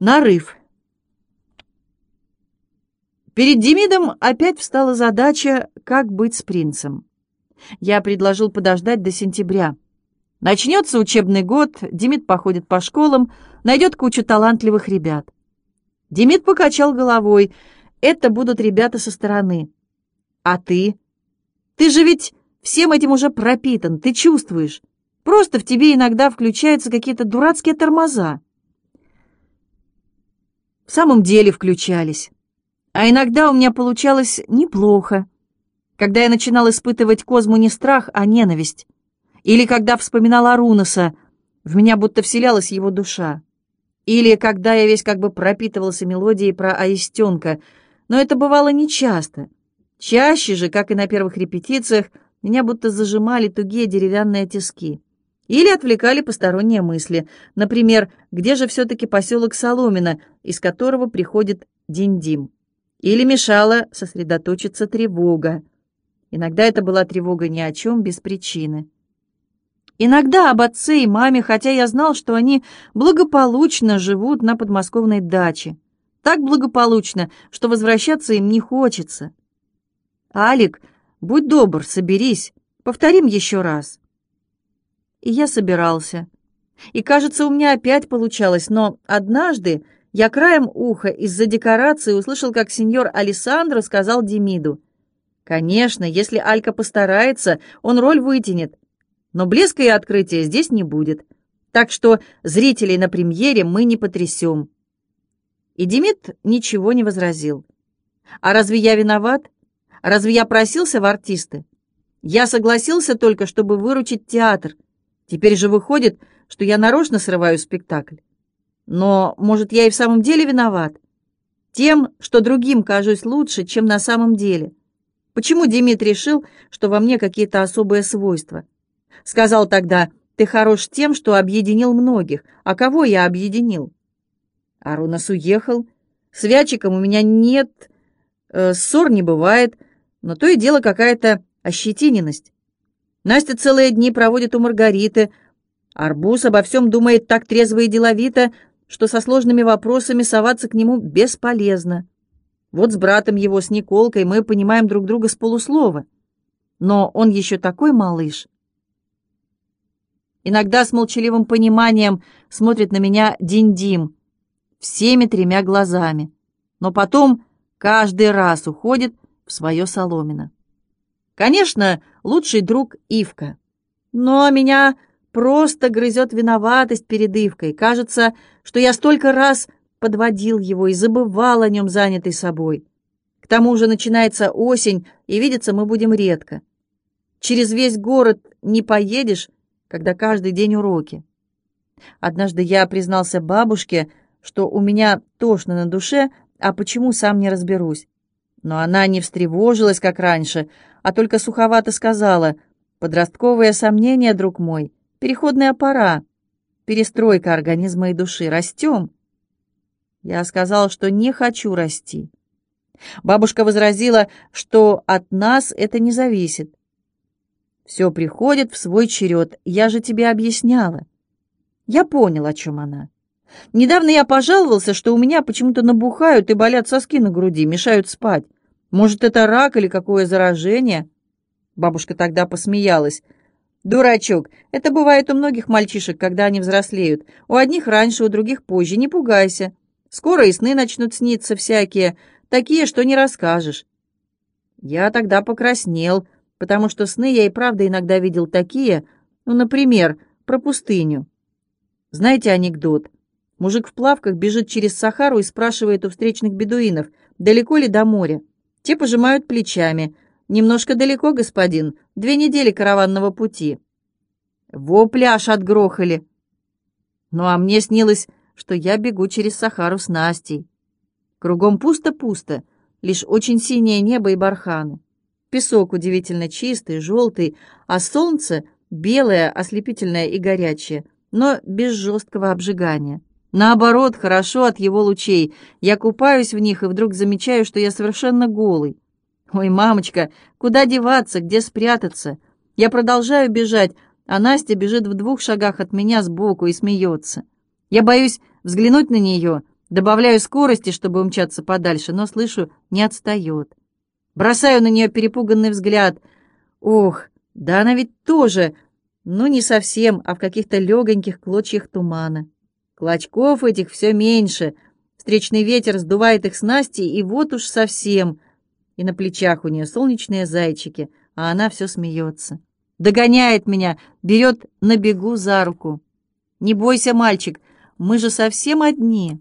Нарыв. Перед Демидом опять встала задача, как быть с принцем. Я предложил подождать до сентября. Начнется учебный год, Демид походит по школам, найдет кучу талантливых ребят. Демид покачал головой. Это будут ребята со стороны. А ты? Ты же ведь всем этим уже пропитан, ты чувствуешь. Просто в тебе иногда включаются какие-то дурацкие тормоза. В самом деле включались. А иногда у меня получалось неплохо. Когда я начинал испытывать Козму не страх, а ненависть. Или когда вспоминал Арунаса, в меня будто вселялась его душа. Или когда я весь как бы пропитывался мелодией про Аистенка, но это бывало нечасто. Чаще же, как и на первых репетициях, меня будто зажимали тугие деревянные тиски. Или отвлекали посторонние мысли. Например, где же все-таки поселок Соломина, из которого приходит Динь-Дим? Или мешала сосредоточиться тревога. Иногда это была тревога ни о чем, без причины. Иногда об отце и маме, хотя я знал, что они благополучно живут на подмосковной даче. Так благополучно, что возвращаться им не хочется. «Алик, будь добр, соберись, повторим еще раз». И я собирался. И, кажется, у меня опять получалось, но однажды я краем уха из-за декорации услышал, как сеньор Алессандро сказал Демиду. «Конечно, если Алька постарается, он роль вытянет, но блеска и открытия здесь не будет, так что зрителей на премьере мы не потрясем». И Демид ничего не возразил. «А разве я виноват? Разве я просился в артисты? Я согласился только, чтобы выручить театр». Теперь же выходит, что я нарочно срываю спектакль. Но, может, я и в самом деле виноват? Тем, что другим кажусь лучше, чем на самом деле. Почему Демид решил, что во мне какие-то особые свойства? Сказал тогда, ты хорош тем, что объединил многих. А кого я объединил? Арунас уехал. С Вячиком у меня нет, э, ссор не бывает, но то и дело какая-то ощетиненность. Настя целые дни проводит у Маргариты. Арбуз обо всем думает так трезво и деловито, что со сложными вопросами соваться к нему бесполезно. Вот с братом его, с Николкой, мы понимаем друг друга с полуслова. Но он еще такой малыш. Иногда с молчаливым пониманием смотрит на меня Динь-Дим всеми тремя глазами, но потом каждый раз уходит в свое соломино. Конечно, лучший друг Ивка. Но меня просто грызет виноватость перед Ивкой. Кажется, что я столько раз подводил его и забывал о нем, занятый собой. К тому же начинается осень, и видеться мы будем редко. Через весь город не поедешь, когда каждый день уроки. Однажды я признался бабушке, что у меня тошно на душе, а почему сам не разберусь. Но она не встревожилась, как раньше, а только суховато сказала, «Подростковые сомнения, друг мой, переходная пора, перестройка организма и души, растем». Я сказал, что не хочу расти. Бабушка возразила, что от нас это не зависит. Все приходит в свой черед, я же тебе объясняла. Я понял, о чем она. Недавно я пожаловался, что у меня почему-то набухают и болят соски на груди, мешают спать. Может, это рак или какое заражение?» Бабушка тогда посмеялась. «Дурачок, это бывает у многих мальчишек, когда они взрослеют. У одних раньше, у других позже. Не пугайся. Скоро и сны начнут сниться всякие, такие, что не расскажешь». Я тогда покраснел, потому что сны я и правда иногда видел такие, ну, например, про пустыню. Знаете анекдот? Мужик в плавках бежит через Сахару и спрашивает у встречных бедуинов, далеко ли до моря. Те пожимают плечами. «Немножко далеко, господин. Две недели караванного пути». «Во пляж отгрохали!» Ну а мне снилось, что я бегу через Сахару с Настей. Кругом пусто-пусто, лишь очень синее небо и барханы. Песок удивительно чистый, желтый, а солнце белое, ослепительное и горячее, но без жесткого обжигания. Наоборот, хорошо от его лучей. Я купаюсь в них и вдруг замечаю, что я совершенно голый. Ой, мамочка, куда деваться, где спрятаться? Я продолжаю бежать, а Настя бежит в двух шагах от меня сбоку и смеется. Я боюсь взглянуть на нее, Добавляю скорости, чтобы умчаться подальше, но слышу, не отстает. Бросаю на нее перепуганный взгляд. Ох, да она ведь тоже, ну не совсем, а в каких-то легоньких клочьях тумана. Клочков этих все меньше. Встречный ветер сдувает их с Насти, и вот уж совсем. И на плечах у нее солнечные зайчики, а она все смеется. Догоняет меня, берет на бегу за руку. «Не бойся, мальчик, мы же совсем одни».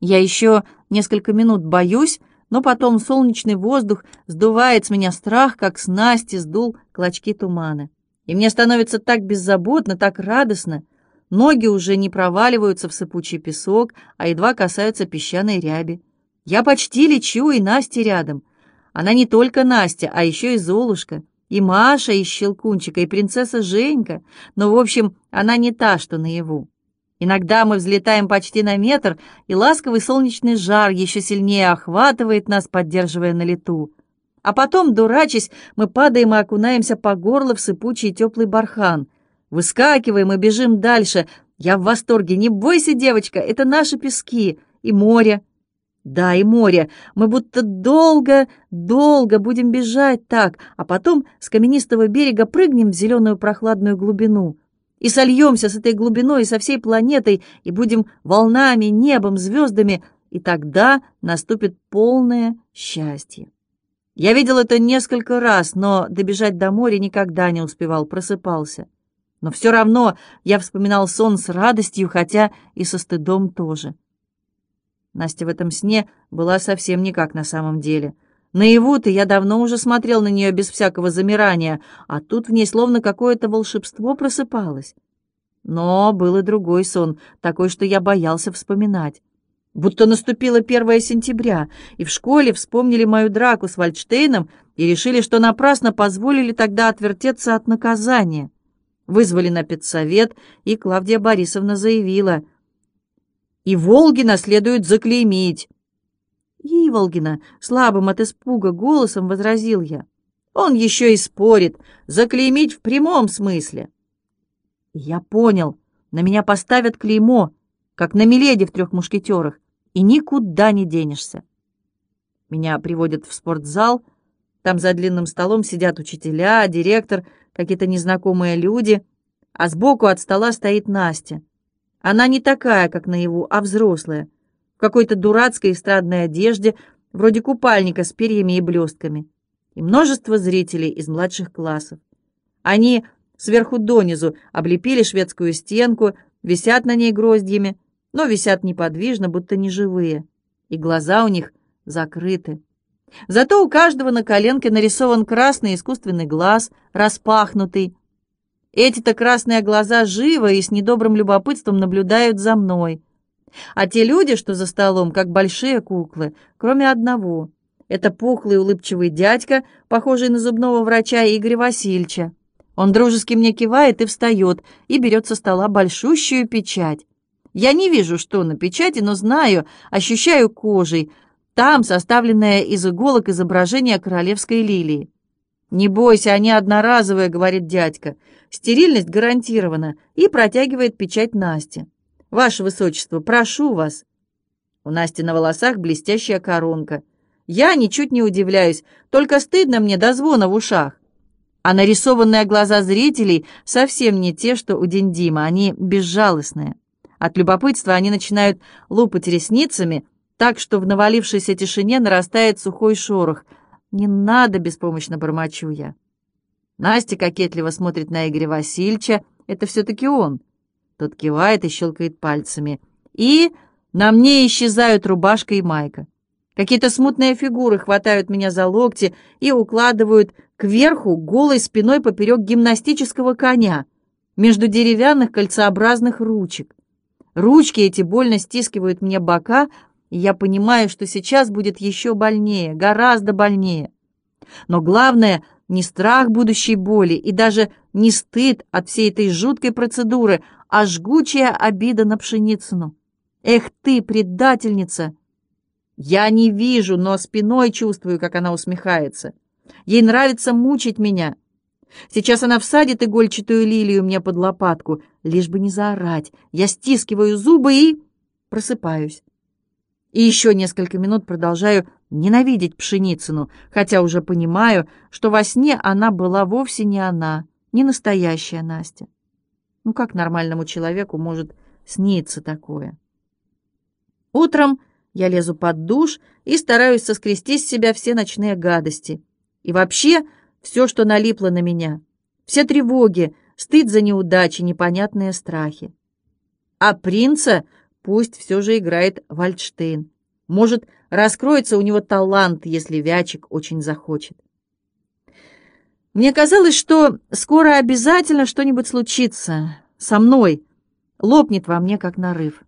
Я еще несколько минут боюсь, но потом солнечный воздух сдувает с меня страх, как с Насти сдул клочки тумана. И мне становится так беззаботно, так радостно. Ноги уже не проваливаются в сыпучий песок, а едва касаются песчаной ряби. Я почти лечу, и Настя рядом. Она не только Настя, а еще и Золушка, и Маша из Щелкунчика, и принцесса Женька. Но, в общем, она не та, что наяву. Иногда мы взлетаем почти на метр, и ласковый солнечный жар еще сильнее охватывает нас, поддерживая на лету. А потом, дурачись, мы падаем и окунаемся по горло в сыпучий теплый бархан. Выскакиваем и бежим дальше. Я в восторге. Не бойся, девочка, это наши пески и море. Да, и море. Мы будто долго, долго будем бежать так, а потом с каменистого берега прыгнем в зеленую прохладную глубину и сольемся с этой глубиной и со всей планетой, и будем волнами, небом, звездами, и тогда наступит полное счастье. Я видел это несколько раз, но добежать до моря никогда не успевал, просыпался. Но все равно я вспоминал сон с радостью, хотя и со стыдом тоже. Настя в этом сне была совсем не как на самом деле — Наяву-то я давно уже смотрел на нее без всякого замирания, а тут в ней словно какое-то волшебство просыпалось. Но был и другой сон, такой, что я боялся вспоминать. Будто наступило 1 сентября, и в школе вспомнили мою драку с Вальдштейном и решили, что напрасно позволили тогда отвертеться от наказания. Вызвали на педсовет, и Клавдия Борисовна заявила, «И Волгина следует заклеймить». «Иволгина!» — слабым от испуга голосом возразил я. «Он еще и спорит, заклеймить в прямом смысле». Я понял, на меня поставят клеймо, как на Миледи в «Трех мушкетерах», и никуда не денешься. Меня приводят в спортзал, там за длинным столом сидят учителя, директор, какие-то незнакомые люди, а сбоку от стола стоит Настя. Она не такая, как наяву, а взрослая — какой-то дурацкой эстрадной одежде, вроде купальника с перьями и блестками, и множество зрителей из младших классов. Они сверху донизу облепили шведскую стенку, висят на ней гроздьями, но висят неподвижно, будто неживые, и глаза у них закрыты. Зато у каждого на коленке нарисован красный искусственный глаз, распахнутый. Эти-то красные глаза живо и с недобрым любопытством наблюдают за мной — а те люди, что за столом, как большие куклы, кроме одного. Это пухлый улыбчивый дядька, похожий на зубного врача Игоря Васильевича. Он дружески мне кивает и встает, и берет со стола большущую печать. Я не вижу, что на печати, но знаю, ощущаю кожей. Там составленное из иголок изображение королевской лилии. «Не бойся, они одноразовые», — говорит дядька. «Стерильность гарантирована» и протягивает печать Насте. «Ваше Высочество, прошу вас!» У Насти на волосах блестящая коронка. Я ничуть не удивляюсь, только стыдно мне до звона в ушах. А нарисованные глаза зрителей совсем не те, что у Диндима, они безжалостные. От любопытства они начинают лупать ресницами, так что в навалившейся тишине нарастает сухой шорох. «Не надо!» — беспомощно бормочу я. Настя кокетливо смотрит на Игоря Васильевича. Это все-таки он. Тот кивает и щелкает пальцами. И на мне исчезают рубашка и майка. Какие-то смутные фигуры хватают меня за локти и укладывают кверху голой спиной поперек гимнастического коня между деревянных кольцеобразных ручек. Ручки эти больно стискивают мне бока, я понимаю, что сейчас будет еще больнее, гораздо больнее. Но главное не страх будущей боли и даже не стыд от всей этой жуткой процедуры, а жгучая обида на Пшеницыну. «Эх ты, предательница!» Я не вижу, но спиной чувствую, как она усмехается. Ей нравится мучить меня. Сейчас она всадит игольчатую лилию мне под лопатку, лишь бы не заорать. Я стискиваю зубы и... просыпаюсь. И еще несколько минут продолжаю ненавидеть Пшеницыну, хотя уже понимаю, что во сне она была вовсе не она, не настоящая Настя. Ну как нормальному человеку может сниться такое? Утром я лезу под душ и стараюсь соскрести с себя все ночные гадости. И вообще все, что налипло на меня. Все тревоги, стыд за неудачи, непонятные страхи. А принца пусть все же играет Вальдштейн. Может, раскроется у него талант, если Вячик очень захочет. Мне казалось, что скоро обязательно что-нибудь случится со мной, лопнет во мне, как нарыв.